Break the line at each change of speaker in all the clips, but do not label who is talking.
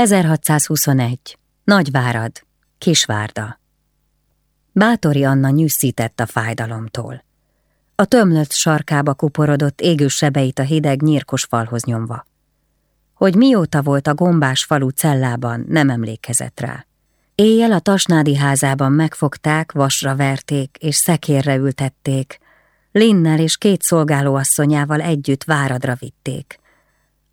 1621. Nagyvárad, Kisvárda. Bátori Anna nyűszített a fájdalomtól. A tömlött sarkába kuporodott égő sebeit a hideg nyírkos falhoz nyomva. Hogy mióta volt a gombás falu cellában, nem emlékezett rá. Éjjel a Tasnádi házában megfogták, vasra verték és szekérre ültették, Linnel és két szolgálóasszonyával együtt váradra vitték.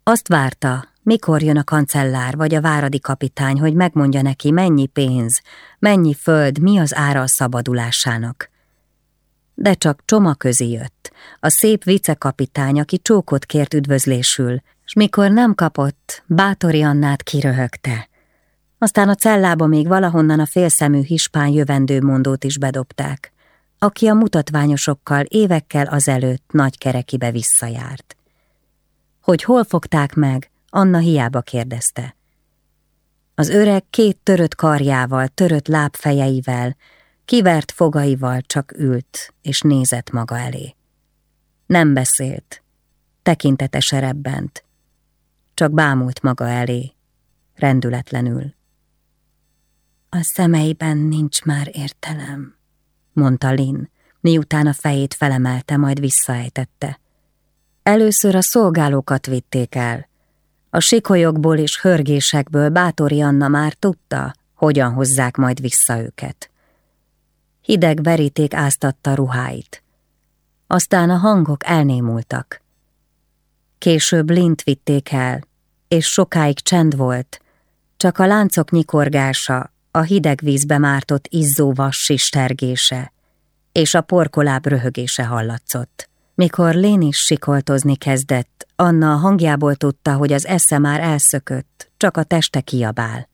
Azt várta, mikor jön a kancellár vagy a váradi kapitány, hogy megmondja neki, mennyi pénz, mennyi föld, mi az ára a szabadulásának. De csak csoma közi jött, a szép vicekapitány, aki csókot kért üdvözlésül, és mikor nem kapott, bátori Annát kiröhögte. Aztán a cellába még valahonnan a félszemű hispán jövendő mondót is bedobták, aki a mutatványosokkal évekkel azelőtt nagy kerekibe visszajárt. Hogy hol fogták meg, Anna hiába kérdezte. Az öreg két törött karjával, törött lábfejeivel, kivert fogaival csak ült és nézett maga elé. Nem beszélt, tekintete serebbent, csak bámult maga elé, rendületlenül. A szemeiben nincs már értelem, mondta Lin, miután a fejét felemelte, majd visszaejtette. Először a szolgálókat vitték el, a sikolyokból és hörgésekből Bátori Anna már tudta, hogyan hozzák majd vissza őket. Hideg veríték áztatta ruháit. Aztán a hangok elnémultak. Később lint vitték el, és sokáig csend volt, csak a láncok nyikorgása, a hideg vízbe mártott izzó sistergése, és a porkoláb röhögése hallatszott. Mikor Lén is sikoltozni kezdett, Anna a hangjából tudta, hogy az esze már elszökött, csak a teste kiabál.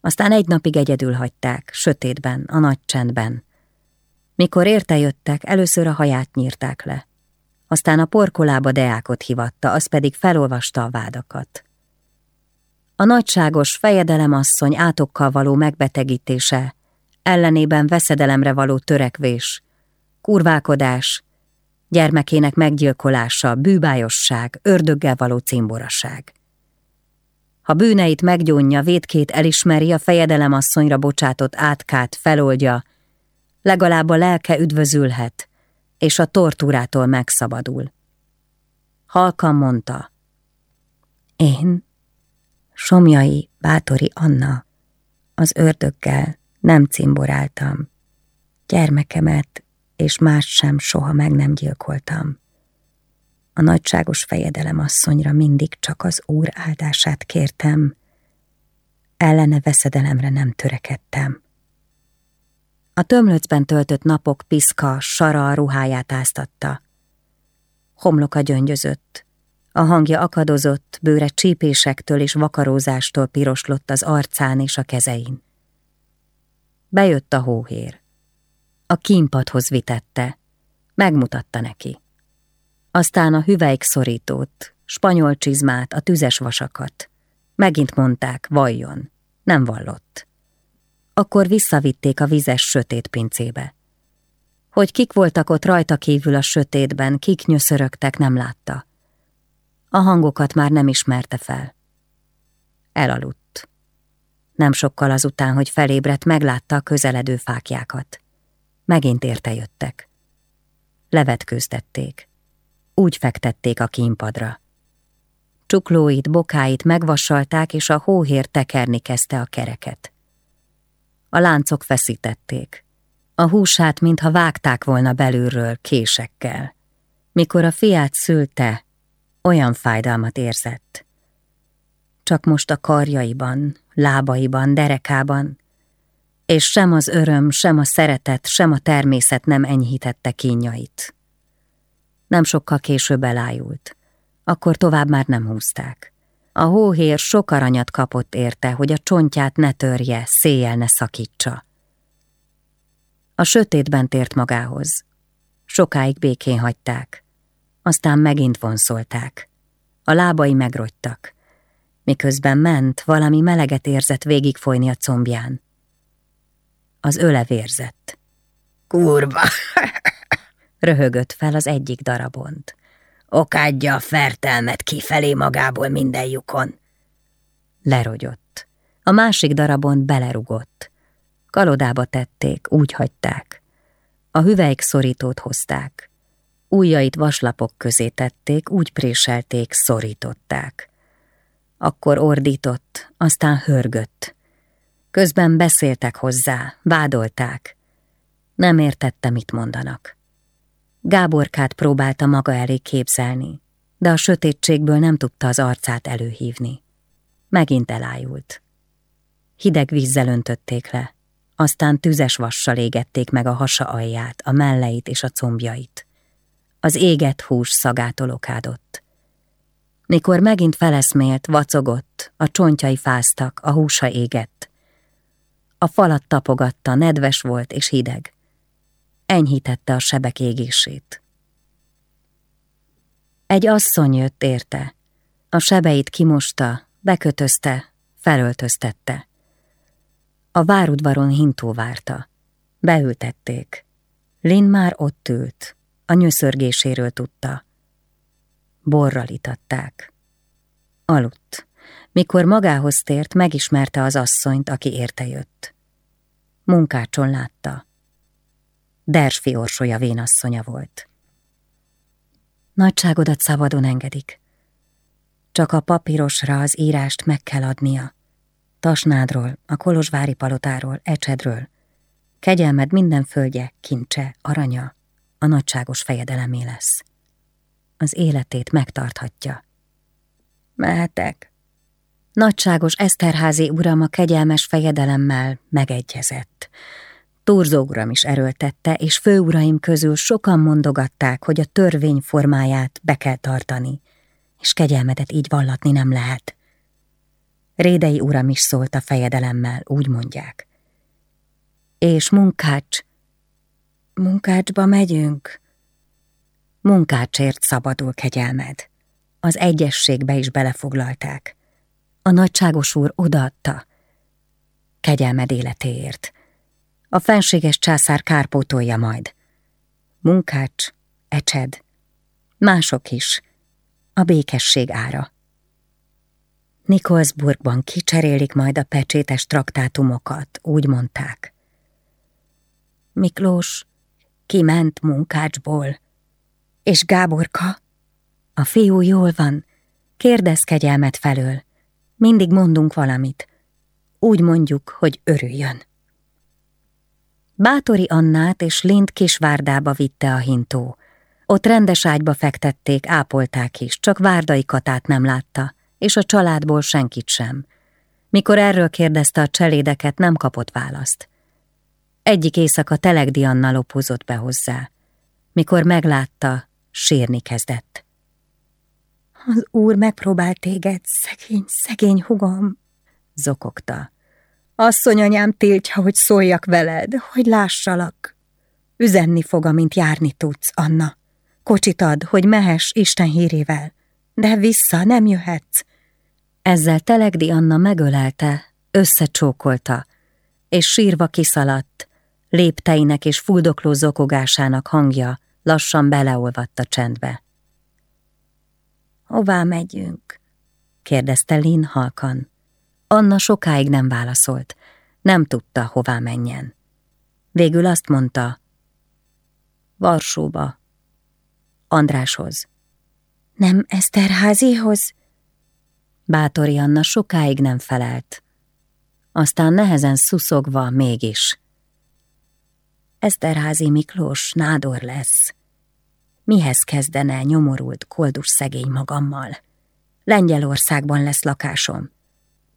Aztán egy napig egyedül hagyták, sötétben, a nagy csendben. Mikor érte jöttek, először a haját nyírták le. Aztán a porkolába deákot hivatta, az pedig felolvasta a vádakat. A nagyságos fejedelemasszony átokkal való megbetegítése, ellenében veszedelemre való törekvés, kurvákodás, gyermekének meggyilkolása, bűbájosság, ördöggel való cimboraság. Ha bűneit meggyónja, védkét elismeri, a fejedelemasszonyra bocsátott átkát feloldja, legalább a lelke üdvözülhet, és a tortúrától megszabadul. Halkan mondta, én, Somjai Bátori Anna, az ördöggel nem cimboráltam, gyermekemet és más sem soha meg nem gyilkoltam. A nagyságos fejedelem asszonyra mindig csak az Úr áldását kértem, ellene veszedelemre nem törekedtem. A tömlöcben töltött napok piszka, sara a ruháját áztatta. Homloka gyöngyözött, a hangja akadozott, bőre csípésektől és vakarózástól piroslott az arcán és a kezein. Bejött a hóhér. A kínpadhoz vitette. Megmutatta neki. Aztán a hüvelyk szorítót, spanyol csizmát, a tüzes vasakat. Megint mondták, valljon. Nem vallott. Akkor visszavitték a vizes sötét pincébe. Hogy kik voltak ott rajta kívül a sötétben, kik nyöszörögtek, nem látta. A hangokat már nem ismerte fel. Elaludt. Nem sokkal azután, hogy felébredt, meglátta a közeledő fákjákat. Megint értejöttek. Levetkőztették. Úgy fektették a kínpadra. Csuklóit, bokáit megvasalták, és a hóhér tekerni kezdte a kereket. A láncok feszítették. A húsát, mintha vágták volna belülről késekkel. Mikor a fiát szülte, olyan fájdalmat érzett. Csak most a karjaiban, lábaiban, derekában, és sem az öröm, sem a szeretet, sem a természet nem enyhítette kínjait. Nem sokkal később elájult. Akkor tovább már nem húzták. A hóhér sok aranyat kapott érte, hogy a csontját ne törje, széjjel ne szakítsa. A sötétben tért magához. Sokáig békén hagyták. Aztán megint vonszolták. A lábai megrogytak. Miközben ment, valami meleget érzett végigfolyni a combján. Az öle vérzett.
Kurva!
Röhögött fel az egyik darabont.
Okádja a fertelmet kifelé magából minden lyukon.
lerogyott. A másik darabon belerugott. Kalodába tették, úgy hagyták. A hüvelyk szorítót hozták. Újjait vaslapok közé tették, úgy préselték, szorították. Akkor ordított, aztán hörgött. Közben beszéltek hozzá, vádolták. Nem értette, mit mondanak. Gáborkát próbálta maga elé képzelni, de a sötétségből nem tudta az arcát előhívni. Megint elájult. Hideg vízzel öntötték le, aztán tüzes vassal égették meg a hasa alját, a melleit és a combjait. Az égett hús szagától okádott. Mikor megint feleszmélt, vacogott, a csontjai fáztak, a húsa égett. A falat tapogatta, nedves volt és hideg. Enyhítette a sebek égését. Egy asszony jött érte. A sebeit kimosta, bekötözte, felöltöztette. A várudvaron hintó várta. Beültették. Lin már ott ült, a nyöszörgéséről tudta. Borral itatták. Aludt. Mikor magához tért, megismerte az asszonyt, aki érte jött. Munkácson látta. Dersfi orsolya vénasszonya volt. Nagyságodat szabadon engedik. Csak a papírosra az írást meg kell adnia. Tasnádról, a Kolozsvári palotáról, Ecsedről. Kegyelmed minden földje, kincse, aranya, a nagyságos fejedelemé lesz. Az életét megtarthatja. Mehetek. Nagyságos Eszterházi uram a kegyelmes fejedelemmel megegyezett. Turzó uram is erőltette, és főuraim közül sokan mondogatták, hogy a törvény formáját be kell tartani, és kegyelmedet így vallatni nem lehet. Rédei uram is szólt a fejedelemmel, úgy mondják. És munkács, munkácsba megyünk. Munkácsért szabadul kegyelmed. Az egyességbe is belefoglalták. A nagyságos úr odaadta. Kegyelmed életéért. A fenséges császár kárpótolja majd. Munkács, ecsed, mások is. A békesség ára. Nikolsburgban kicserélik majd a pecsétes traktátumokat, úgy mondták. Miklós kiment munkácsból. És Gáborka? A fiú jól van. Kérdez kegyelmet felől. Mindig mondunk valamit. Úgy mondjuk, hogy örüljön. Bátori Annát és Lind Kisvárdába vitte a hintó. Ott rendes ágyba fektették, ápolták is, csak Várdai Katát nem látta, és a családból senkit sem. Mikor erről kérdezte a cselédeket, nem kapott választ. Egyik éjszaka Telegdi Anna lopózott be hozzá. Mikor meglátta, sírni kezdett. Az úr megpróbál téged, szegény, szegény hugom, zokogta. Asszonyanyám tiltja, hogy szóljak veled, hogy lássalak. Üzenni fog, amint járni tudsz, Anna. Kocsit ad, hogy mehess Isten hírével, de vissza nem jöhetsz. Ezzel Telegdi Anna megölelte, összecsókolta, és sírva kiszaladt, lépteinek és fuldokló zokogásának hangja lassan beleolvadt a csendbe. Hová megyünk? kérdezte Lin halkan. Anna sokáig nem válaszolt, nem tudta, hová menjen. Végül azt mondta, Varsóba, Andráshoz. Nem Eszterházihoz? Bátori Anna sokáig nem felelt. Aztán nehezen szuszogva mégis. Eszterházi Miklós nádor lesz. Mihez kezdene nyomorult, koldus szegény magammal? Lengyelországban lesz lakásom.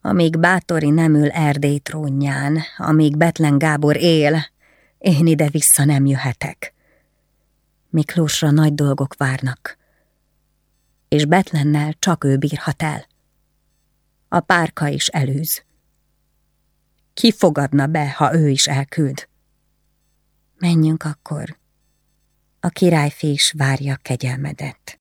Amíg Bátori nem ül Erdély trónján, amíg Betlen Gábor él, én ide vissza nem jöhetek. Miklósra nagy dolgok várnak, és Betlennel csak ő bírhat el. A párka is elűz. Ki fogadna be, ha ő is elküld? Menjünk akkor. A királyfi is várja kegyelmedet.